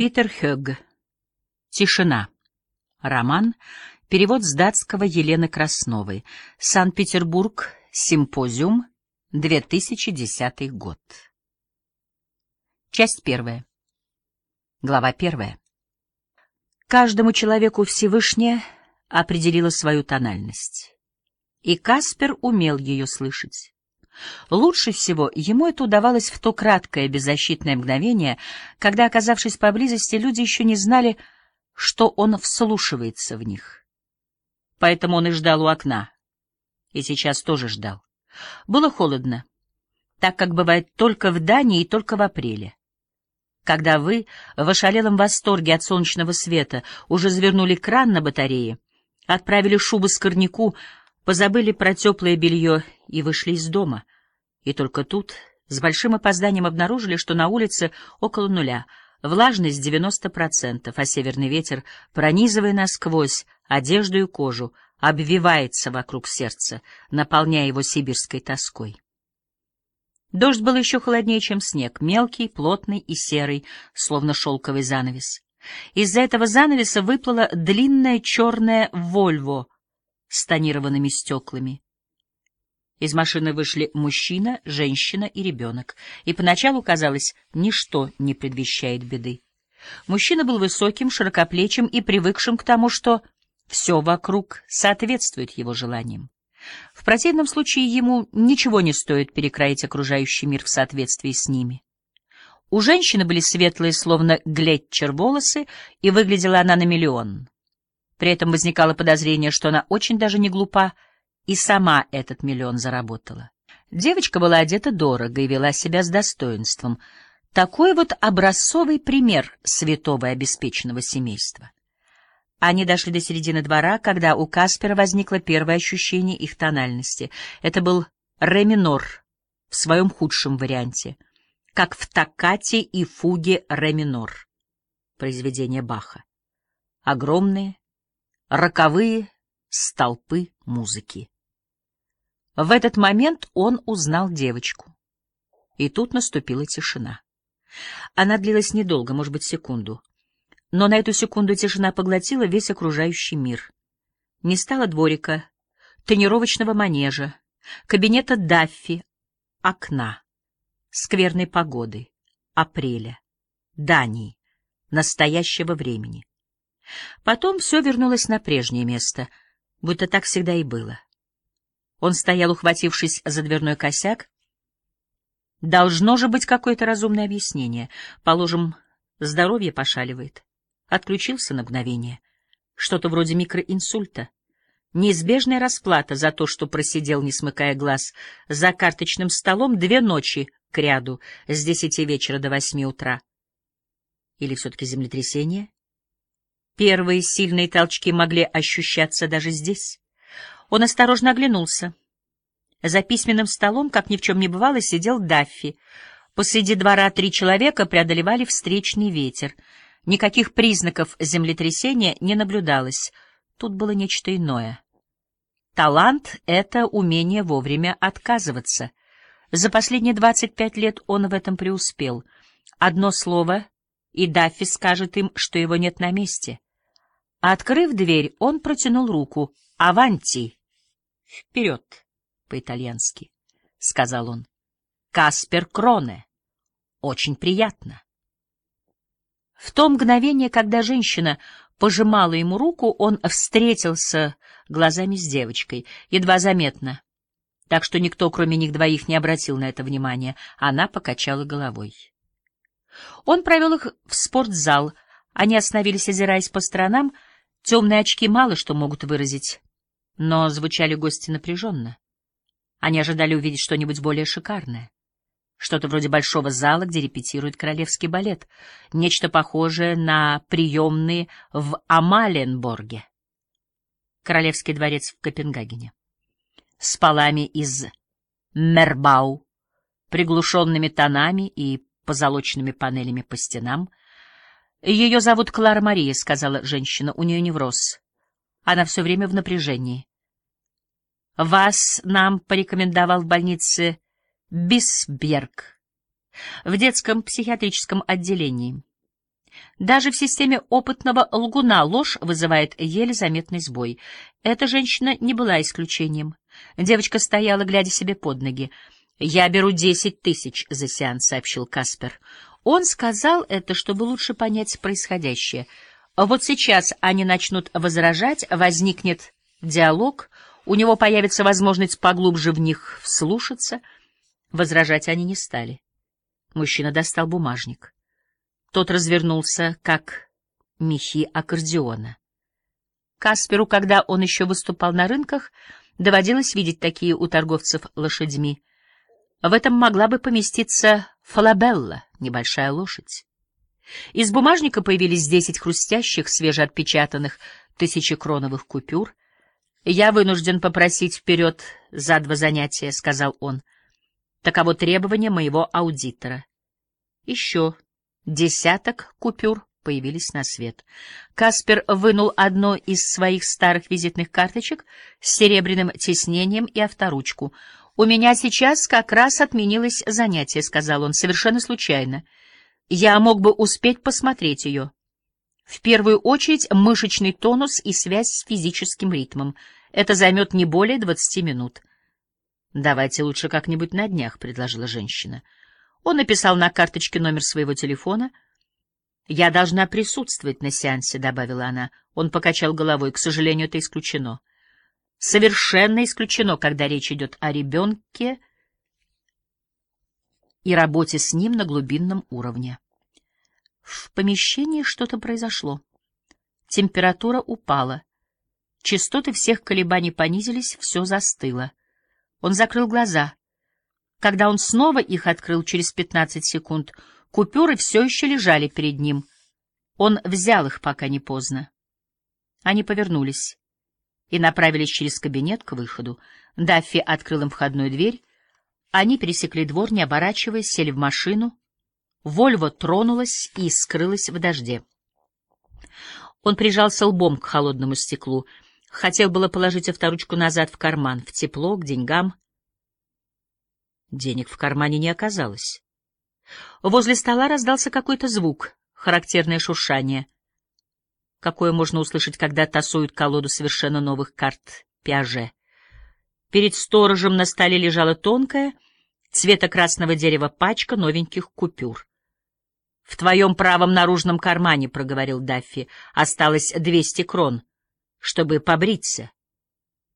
Питер Хёгг. Тишина. Роман. Перевод с датского Елены Красновой. Санкт-Петербург. Симпозиум. 2010 год. Часть первая. Глава первая. Каждому человеку Всевышняя определила свою тональность. И Каспер умел ее слышать. Лучше всего ему это удавалось в то краткое беззащитное мгновение, когда, оказавшись поблизости, люди еще не знали, что он вслушивается в них. Поэтому он и ждал у окна. И сейчас тоже ждал. Было холодно, так как бывает только в Дании и только в апреле. Когда вы в ошалелом восторге от солнечного света уже завернули кран на батарее, отправили шубы скорняку, позабыли про теплое белье и вышли из дома. И только тут с большим опозданием обнаружили, что на улице около нуля, влажность 90%, а северный ветер, пронизывая насквозь одежду и кожу, обвивается вокруг сердца, наполняя его сибирской тоской. Дождь был еще холоднее, чем снег, мелкий, плотный и серый, словно шелковый занавес. Из-за этого занавеса выплыла длинная черная «Вольво» с тонированными стеклами. Из машины вышли мужчина, женщина и ребенок, и поначалу казалось, ничто не предвещает беды. Мужчина был высоким, широкоплечим и привыкшим к тому, что все вокруг соответствует его желаниям. В противном случае ему ничего не стоит перекроить окружающий мир в соответствии с ними. У женщины были светлые, словно глетчер, волосы, и выглядела она на миллион. При этом возникало подозрение, что она очень даже не глупа, и сама этот миллион заработала. Девочка была одета дорого и вела себя с достоинством. Такой вот образцовый пример святого и обеспеченного семейства. Они дошли до середины двора, когда у Каспера возникло первое ощущение их тональности. Это был ре минор в своем худшем варианте, как в токкате и фуге ре минор, произведение Баха. Огромные, роковые столпы музыки. В этот момент он узнал девочку. И тут наступила тишина. Она длилась недолго, может быть, секунду. Но на эту секунду тишина поглотила весь окружающий мир. Не стало дворика, тренировочного манежа, кабинета Даффи, окна, скверной погоды, апреля, Дании, настоящего времени. Потом все вернулось на прежнее место, будто так всегда и было. Он стоял, ухватившись за дверной косяк. Должно же быть какое-то разумное объяснение. Положим, здоровье пошаливает. Отключился на мгновение. Что-то вроде микроинсульта. Неизбежная расплата за то, что просидел, не смыкая глаз, за карточным столом две ночи к ряду, с десяти вечера до восьми утра. Или все-таки землетрясение? Первые сильные толчки могли ощущаться даже здесь. Он осторожно оглянулся. За письменным столом, как ни в чем не бывало, сидел Даффи. Посреди двора три человека преодолевали встречный ветер — Никаких признаков землетрясения не наблюдалось. Тут было нечто иное. Талант — это умение вовремя отказываться. За последние двадцать пять лет он в этом преуспел. Одно слово, и Даффи скажет им, что его нет на месте. Открыв дверь, он протянул руку. «Аванти!» «Вперед!» — по-итальянски, — сказал он. «Каспер Кроне. Очень приятно». В то мгновение, когда женщина пожимала ему руку, он встретился глазами с девочкой, едва заметно, так что никто, кроме них двоих, не обратил на это внимания. Она покачала головой. Он провел их в спортзал. Они остановились, озираясь по сторонам. Темные очки мало что могут выразить, но звучали гости напряженно. Они ожидали увидеть что-нибудь более шикарное. Что-то вроде большого зала, где репетирует королевский балет. Нечто похожее на приемные в Амаленборге. Королевский дворец в Копенгагене. С полами из мербау, приглушенными тонами и позолоченными панелями по стенам. «Ее зовут Клара Мария», — сказала женщина, — «у нее невроз. Она все время в напряжении. Вас нам порекомендовал в больнице Бисберг в детском психиатрическом отделении. Даже в системе опытного лгуна ложь вызывает еле заметный сбой. Эта женщина не была исключением. Девочка стояла, глядя себе под ноги. «Я беру десять тысяч за сеанс», — сообщил Каспер. Он сказал это, чтобы лучше понять происходящее. Вот сейчас они начнут возражать, возникнет диалог, у него появится возможность поглубже в них вслушаться. Возражать они не стали. Мужчина достал бумажник. Тот развернулся, как мехи аккордеона. Касперу, когда он еще выступал на рынках, доводилось видеть такие у торговцев лошадьми. В этом могла бы поместиться фалабелла, небольшая лошадь. Из бумажника появились десять хрустящих, свежеотпечатанных тысячекроновых купюр. «Я вынужден попросить вперед за два занятия», — сказал он. «Таково требование моего аудитора». Еще Десяток купюр появились на свет. Каспер вынул одну из своих старых визитных карточек с серебряным тиснением и авторучку. «У меня сейчас как раз отменилось занятие», — сказал он, — «совершенно случайно. Я мог бы успеть посмотреть ее. В первую очередь мышечный тонус и связь с физическим ритмом. Это займет не более двадцати минут». «Давайте лучше как-нибудь на днях», — предложила женщина. Он написал на карточке номер своего телефона. «Я должна присутствовать на сеансе», — добавила она. Он покачал головой. «К сожалению, это исключено». «Совершенно исключено, когда речь идет о ребенке и работе с ним на глубинном уровне». В помещении что-то произошло. Температура упала. Частоты всех колебаний понизились, все застыло. Он закрыл глаза — когда он снова их открыл через пятнадцать секунд, купюры все еще лежали перед ним. Он взял их, пока не поздно. Они повернулись и направились через кабинет к выходу. Даффи открыл им входную дверь. Они пересекли двор, не оборачиваясь, сели в машину. Вольво тронулась и скрылась в дожде. Он прижался лбом к холодному стеклу. Хотел было положить авторучку назад в карман, в тепло, к деньгам — Денег в кармане не оказалось. Возле стола раздался какой-то звук, характерное шуршание. Какое можно услышать, когда тасуют колоду совершенно новых карт Пиаже. Перед сторожем на столе лежала тонкая, цвета красного дерева пачка новеньких купюр. — В твоем правом наружном кармане, — проговорил Даффи, — осталось двести крон, чтобы побриться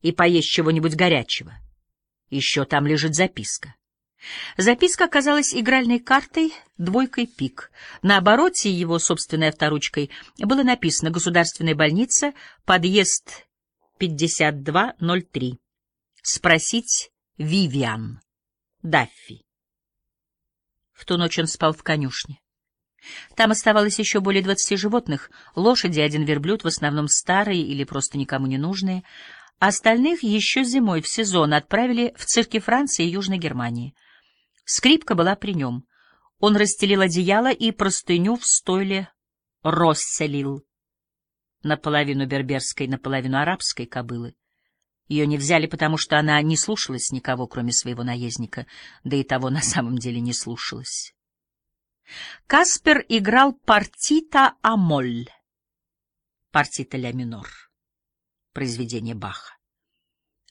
и поесть чего-нибудь горячего. Еще там лежит записка. Записка оказалась игральной картой двойкой пик. На обороте его собственной авторучкой было написано «Государственная больница, подъезд 5203. Спросить Вивиан. Даффи». В ту ночь он спал в конюшне. Там оставалось еще более двадцати животных, лошади, один верблюд, в основном старые или просто никому не нужные. Остальных еще зимой в сезон отправили в цирки Франции и Южной Германии — Скрипка была при нем. Он расстелил одеяло и простыню в стойле расселил. Наполовину берберской, наполовину арабской кобылы. Ее не взяли, потому что она не слушалась никого, кроме своего наездника, да и того на самом деле не слушалась. Каспер играл партита амоль, партита ля минор, произведение Баха.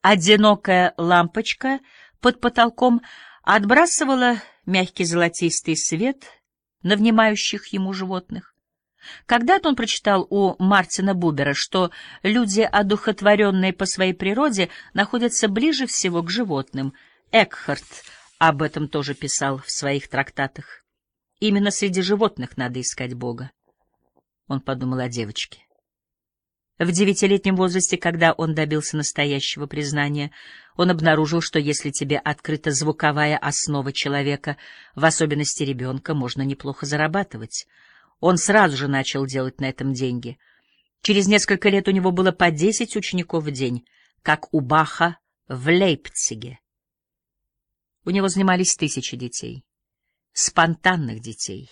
Одинокая лампочка под потолком — отбрасывала мягкий золотистый свет на внимающих ему животных. Когда-то он прочитал у Мартина Бубера, что люди, одухотворенные по своей природе, находятся ближе всего к животным. Экхарт об этом тоже писал в своих трактатах. Именно среди животных надо искать Бога. Он подумал о девочке. В девятилетнем возрасте, когда он добился настоящего признания, он обнаружил, что если тебе открыта звуковая основа человека, в особенности ребенка, можно неплохо зарабатывать. Он сразу же начал делать на этом деньги. Через несколько лет у него было по десять учеников в день, как у Баха в Лейпциге. У него занимались тысячи детей, спонтанных детей,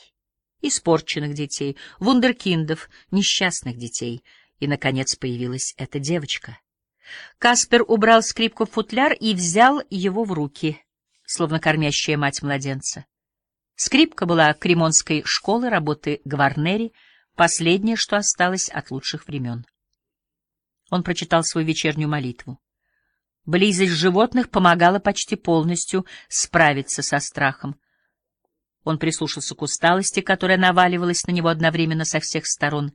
испорченных детей, вундеркиндов, несчастных детей — и, наконец, появилась эта девочка. Каспер убрал скрипку в футляр и взял его в руки, словно кормящая мать младенца. Скрипка была кремонской школы работы Гварнери, последнее, что осталось от лучших времен. Он прочитал свою вечернюю молитву. Близость животных помогала почти полностью справиться со страхом. Он прислушался к усталости, которая наваливалась на него одновременно со всех сторон.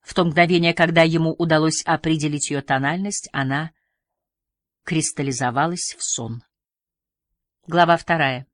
В то мгновение, когда ему удалось определить ее тональность, она кристаллизовалась в сон. Глава вторая.